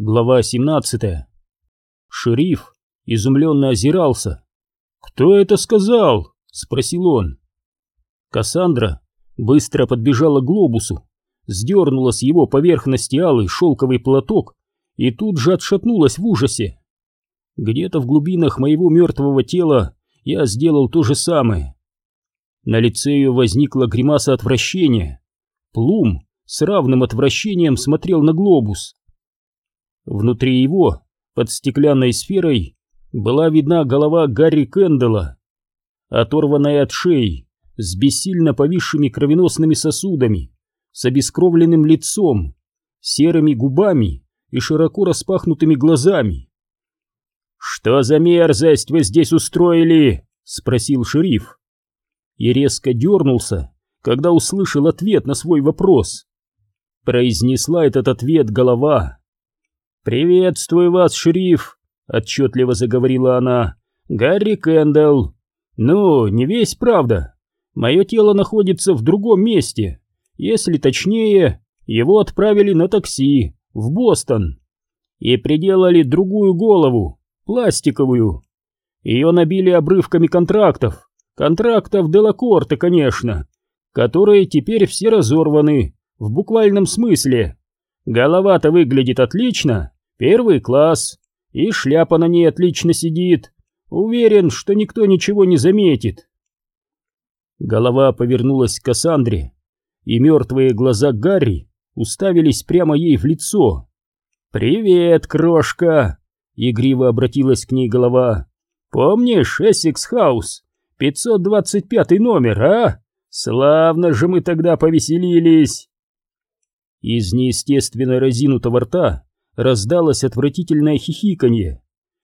Глава 17. Шериф изумленно озирался. «Кто это сказал?» — спросил он. Кассандра быстро подбежала к глобусу, сдернула с его поверхности алый шелковый платок и тут же отшатнулась в ужасе. Где-то в глубинах моего мертвого тела я сделал то же самое. На лице ее возникла гримаса отвращения. Плум с равным отвращением смотрел на глобус. Внутри его, под стеклянной сферой, была видна голова Гарри Кэндала, оторванная от шеи, с бессильно повисшими кровеносными сосудами, с обескровленным лицом, серыми губами и широко распахнутыми глазами. «Что за мерзость вы здесь устроили?» — спросил шериф. И резко дернулся, когда услышал ответ на свой вопрос. Произнесла этот ответ голова. «Приветствую вас, шериф!» — отчетливо заговорила она. «Гарри Кэндалл. Ну, не весь, правда. Мое тело находится в другом месте. Если точнее, его отправили на такси в Бостон и приделали другую голову, пластиковую. Ее набили обрывками контрактов, контрактов Делакорта, конечно, которые теперь все разорваны, в буквальном смысле. Голова-то выглядит отлично, первый класс, и шляпа на ней отлично сидит. Уверен, что никто ничего не заметит. Голова повернулась к Кассандре, и мертвые глаза Гарри уставились прямо ей в лицо. «Привет, крошка!» — игриво обратилась к ней голова. «Помнишь Эссекс Хаус? 525 номер, а? Славно же мы тогда повеселились!» Из неестественно разинутого рта раздалось отвратительное хихиканье.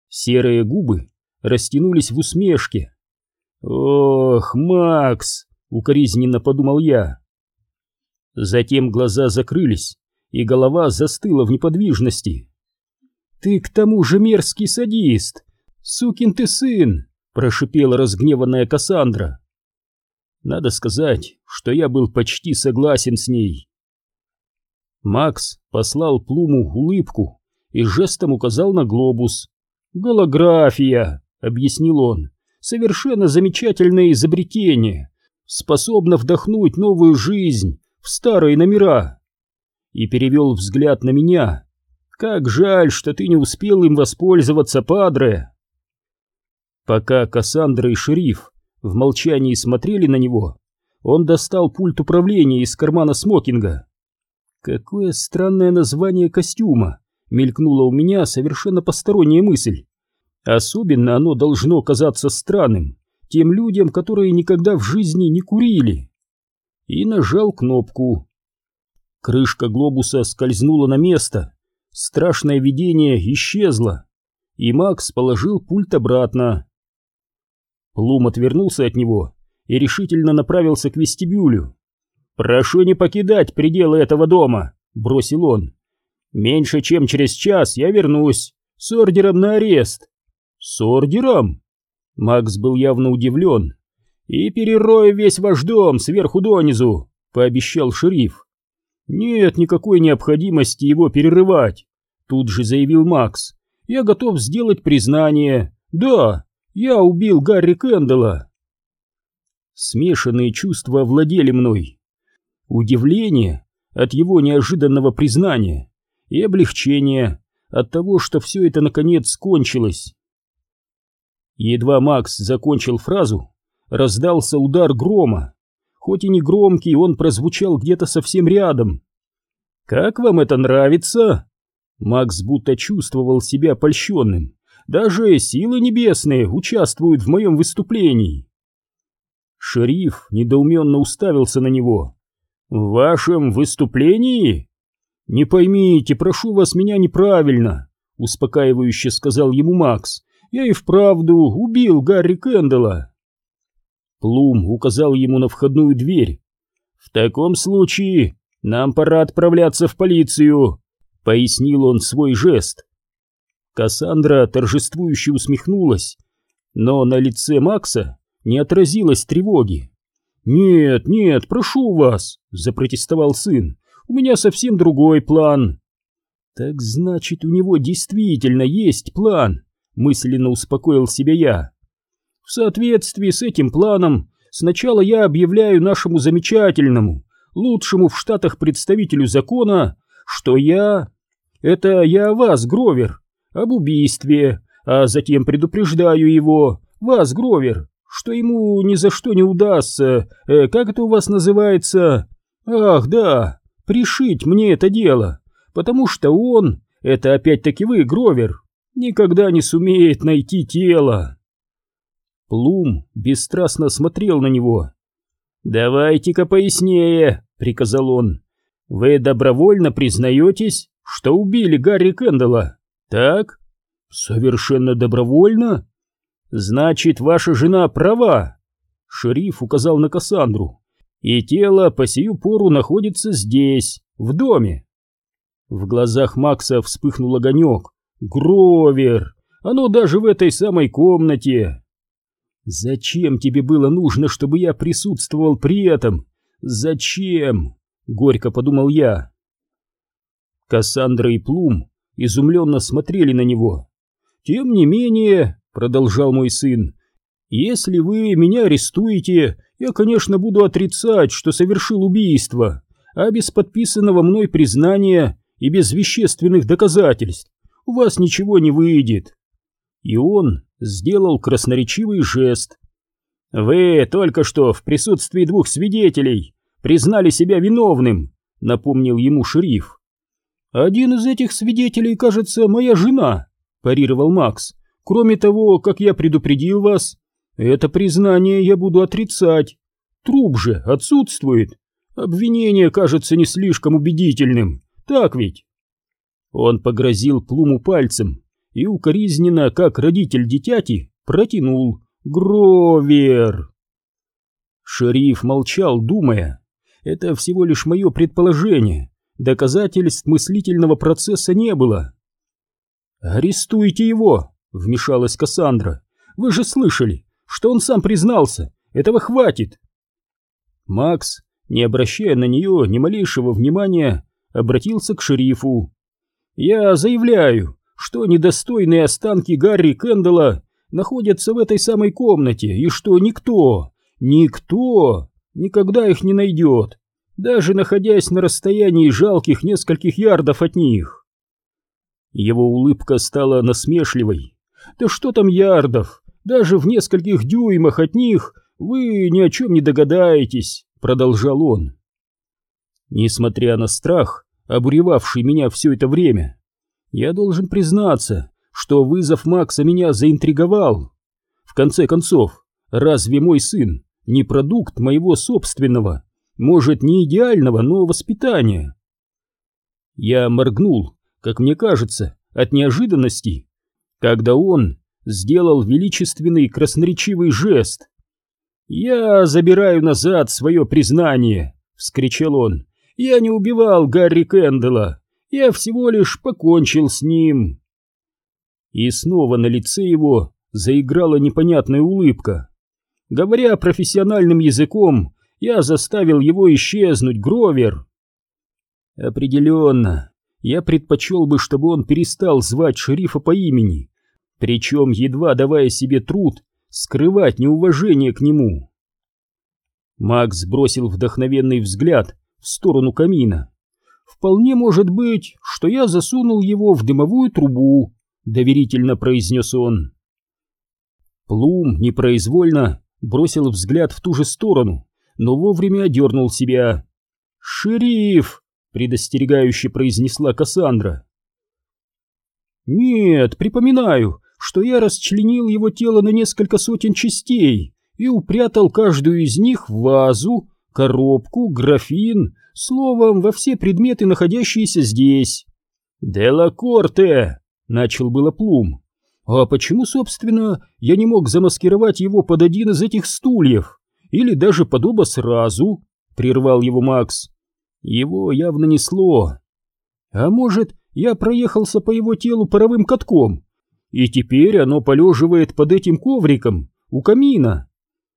Серые губы растянулись в усмешке. «Ох, Макс!» — укоризненно подумал я. Затем глаза закрылись, и голова застыла в неподвижности. «Ты к тому же мерзкий садист! Сукин ты сын!» — прошипела разгневанная Кассандра. Надо сказать, что я был почти согласен с ней. Макс послал Плуму улыбку и жестом указал на глобус. «Голография», — объяснил он, — «совершенно замечательное изобретение, способно вдохнуть новую жизнь в старые номера». И перевел взгляд на меня. «Как жаль, что ты не успел им воспользоваться, падре!» Пока Кассандра и шериф в молчании смотрели на него, он достал пульт управления из кармана смокинга Какое странное название костюма! Мелькнула у меня совершенно посторонняя мысль. Особенно оно должно казаться странным тем людям, которые никогда в жизни не курили. И нажал кнопку. Крышка глобуса скользнула на место. Страшное видение исчезло. И Макс положил пульт обратно. Плум отвернулся от него и решительно направился к вестибюлю. «Прошу не покидать пределы этого дома», — бросил он. «Меньше чем через час я вернусь с ордером на арест». «С ордером?» Макс был явно удивлен. «И перерою весь ваш дом сверху донизу», — пообещал шериф. «Нет никакой необходимости его перерывать», — тут же заявил Макс. «Я готов сделать признание. Да, я убил Гарри Кэндалла». Смешанные чувства овладели мной удивление от его неожиданного признания и облегчение от того, что все это наконец кончилось. Едва Макс закончил фразу, раздался удар грома. Хоть и не громкий, он прозвучал где-то совсем рядом. «Как вам это нравится?» Макс будто чувствовал себя польщенным. «Даже силы небесные участвуют в моем выступлении». Шериф недоуменно уставился на него. «В вашем выступлении?» «Не поймите, прошу вас, меня неправильно», — успокаивающе сказал ему Макс. «Я и вправду убил Гарри Кэндалла». Плум указал ему на входную дверь. «В таком случае нам пора отправляться в полицию», — пояснил он свой жест. Кассандра торжествующе усмехнулась, но на лице Макса не отразилось тревоги. «Нет, нет, прошу вас», — запротестовал сын, — «у меня совсем другой план». Так значит, у него действительно есть план, мысленно успокоил себя я. В соответствии с этим планом, сначала я объявляю нашему замечательному, лучшему в Штатах представителю закона, что я... Это я о вас, Гровер, об убийстве, а затем предупреждаю его, вас, Гровер, что ему ни за что не удастся, э, как это у вас называется? Ах, да, пришить мне это дело, потому что он, это опять-таки вы, Гровер, никогда не сумеет найти тело. Плум бесстрастно смотрел на него. «Давайте-ка пояснее», — приказал он. «Вы добровольно признаетесь, что убили Гарри Кэндалла, так?» «Совершенно добровольно?» «Значит, ваша жена права», — шериф указал на Кассандру. «И тело по сию пору находится здесь, в доме». В глазах Макса вспыхнул огонек. «Гровер! Оно даже в этой самой комнате!» «Зачем тебе было нужно, чтобы я присутствовал при этом? Зачем?» — горько подумал я. Кассандра и Плум изумленно смотрели на него. «Тем не менее», — продолжал мой сын, — «если вы меня арестуете, я, конечно, буду отрицать, что совершил убийство, а без подписанного мной признания и без вещественных доказательств у вас ничего не выйдет». И он сделал красноречивый жест. «Вы только что в присутствии двух свидетелей признали себя виновным», — напомнил ему шериф. «Один из этих свидетелей, кажется, моя жена», — парировал Макс. «Кроме того, как я предупредил вас, это признание я буду отрицать. Труп же отсутствует. Обвинение кажется не слишком убедительным. Так ведь?» Он погрозил Плуму пальцем и укоризненно, как родитель дитяти, протянул «Гровер!». Шериф молчал, думая. «Это всего лишь мое предположение. Доказательств мыслительного процесса не было». «Арестуйте его!» — вмешалась Кассандра. «Вы же слышали, что он сам признался. Этого хватит!» Макс, не обращая на нее ни малейшего внимания, обратился к шерифу. «Я заявляю, что недостойные останки Гарри Кэндалла находятся в этой самой комнате, и что никто, никто никогда их не найдет, даже находясь на расстоянии жалких нескольких ярдов от них. Его улыбка стала насмешливой. Да что там ярдов, даже в нескольких дюймах от них вы ни о чем не догадаетесь, продолжал он. Несмотря на страх, обуревавший меня все это время, я должен признаться, что вызов Макса меня заинтриговал. В конце концов, разве мой сын не продукт моего собственного, может, не идеального, но воспитания? Я моргнул, как мне кажется, от неожиданности, когда он сделал величественный красноречивый жест. «Я забираю назад свое признание!» — вскричал он. «Я не убивал Гарри Кэндалла. Я всего лишь покончил с ним. И снова на лице его заиграла непонятная улыбка. Говоря профессиональным языком, я заставил его исчезнуть, Гровер. Определенно, я предпочел бы, чтобы он перестал звать шерифа по имени, причем едва давая себе труд скрывать неуважение к нему. Макс бросил вдохновенный взгляд в сторону камина. «Вполне может быть, что я засунул его в дымовую трубу», — доверительно произнес он. Плум непроизвольно бросил взгляд в ту же сторону, но вовремя одернул себя. «Шериф!» — предостерегающе произнесла Кассандра. «Нет, припоминаю, что я расчленил его тело на несколько сотен частей и упрятал каждую из них в вазу, коробку, графин, словом, во все предметы, находящиеся здесь. «Делакорте!» — начал было Плум. «А почему, собственно, я не мог замаскировать его под один из этих стульев? Или даже под оба сразу?» — прервал его Макс. Его явно несло. «А может, я проехался по его телу паровым катком, и теперь оно полеживает под этим ковриком у камина?»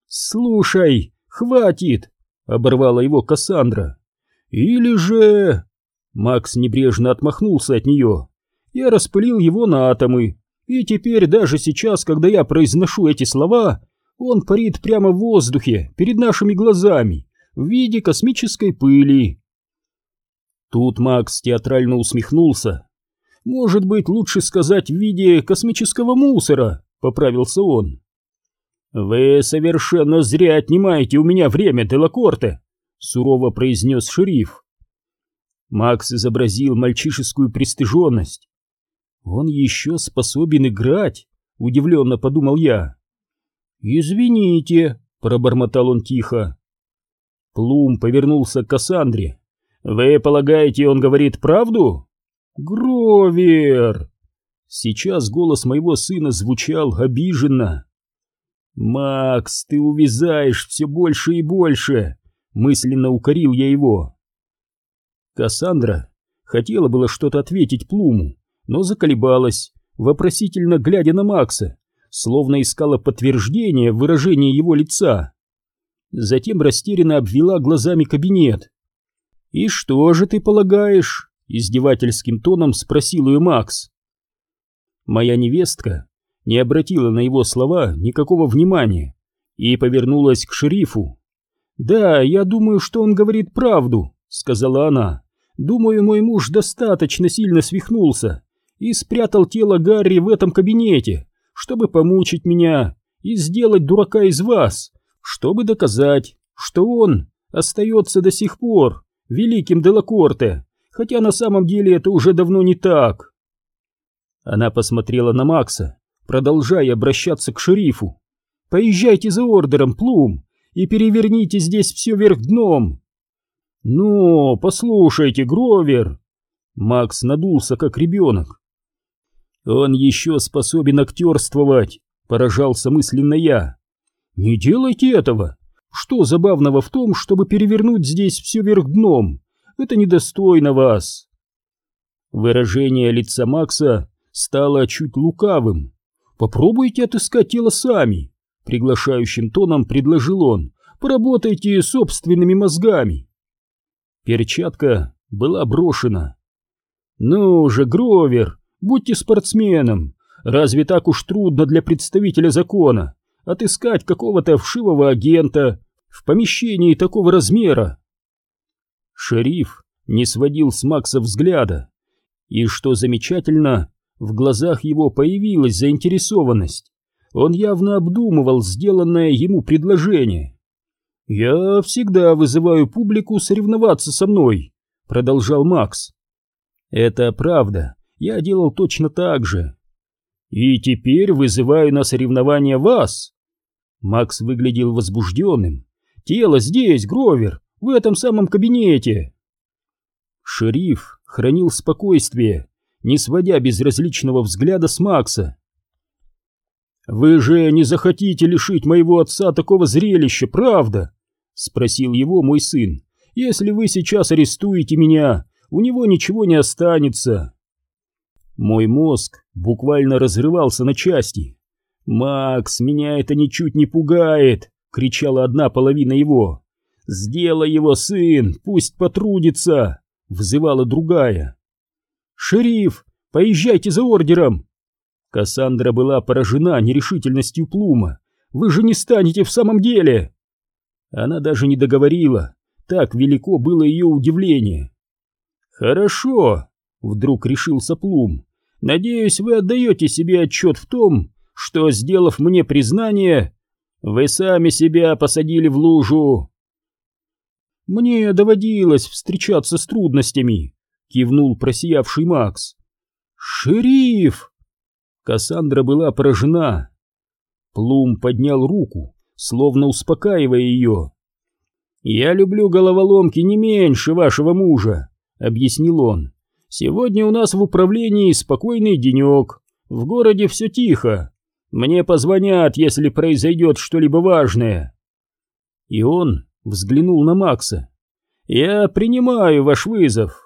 «Слушай, хватит!» — оборвала его Кассандра. «Или же...» Макс небрежно отмахнулся от нее. Я распылил его на атомы, и теперь даже сейчас, когда я произношу эти слова, он парит прямо в воздухе, перед нашими глазами, в виде космической пыли. Тут Макс театрально усмехнулся. «Может быть, лучше сказать в виде космического мусора», — поправился он. «Вы совершенно зря отнимаете у меня время, Делакорте», — сурово произнес шериф. Макс изобразил мальчишескую пристыженность. «Он еще способен играть?» — удивленно подумал я. «Извините», — пробормотал он тихо. Плум повернулся к Кассандре. «Вы полагаете, он говорит правду?» «Гровер!» Сейчас голос моего сына звучал обиженно. «Макс, ты увязаешь все больше и больше!» Мысленно укорил я его. Кассандра хотела было что-то ответить Плуму, но заколебалась, вопросительно глядя на Макса, словно искала подтверждение в выражении его лица. Затем растерянно обвела глазами кабинет. «И что же ты полагаешь?» — издевательским тоном спросил ее Макс. Моя невестка не обратила на его слова никакого внимания и повернулась к шерифу. «Да, я думаю, что он говорит правду», — сказала она. «Думаю, мой муж достаточно сильно свихнулся и спрятал тело Гарри в этом кабинете, чтобы помучить меня и сделать дурака из вас, чтобы доказать, что он остается до сих пор великим Делакорте, хотя на самом деле это уже давно не так. Она посмотрела на Макса, продолжая обращаться к шерифу. «Поезжайте за ордером, Плум, и переверните здесь все вверх дном!» «Ну, послушайте, Гровер!» Макс надулся, как ребенок. «Он еще способен актерствовать!» — поражался мысленно я. «Не делайте этого! Что забавного в том, чтобы перевернуть здесь все вверх дном? Это недостойно вас!» Выражение лица Макса стало чуть лукавым. «Попробуйте отыскать тело сами!» — приглашающим тоном предложил он. «Поработайте собственными мозгами!» Перчатка была брошена. «Ну же, Гровер, будьте спортсменом! Разве так уж трудно для представителя закона отыскать какого-то вшивого агента в помещении такого размера. Шериф не сводил с Макса взгляда, и, что замечательно, в глазах его появилась заинтересованность. Он явно обдумывал сделанное ему предложение. «Я всегда вызываю публику соревноваться со мной», — продолжал Макс. «Это правда, я делал точно так же. И теперь вызываю на соревнования вас. Макс выглядел возбужденным. Тело здесь, Гровер, в этом самом кабинете. Шериф хранил спокойствие, не сводя безразличного взгляда с Макса. «Вы же не захотите лишить моего отца такого зрелища, правда?» — спросил его мой сын. «Если вы сейчас арестуете меня, у него ничего не останется». Мой мозг буквально разрывался на части. «Макс, меня это ничуть не пугает!» — кричала одна половина его. «Сделай его, сын, пусть потрудится!» — взывала другая. «Шериф, поезжайте за ордером!» Кассандра была поражена нерешительностью Плума. «Вы же не станете в самом деле!» Она даже не договорила, так велико было ее удивление. «Хорошо», Вдруг решился Плум. «Надеюсь, вы отдаете себе отчет в том, что, сделав мне признание, вы сами себя посадили в лужу». «Мне доводилось встречаться с трудностями», — кивнул просиявший Макс. «Шериф!» Кассандра была поражена. Плум поднял руку, словно успокаивая ее. «Я люблю головоломки не меньше вашего мужа», — объяснил он. Сегодня у нас в управлении спокойный денек, в городе все тихо. Мне позвонят, если произойдет что-либо важное. И он взглянул на Макса. Я принимаю ваш вызов.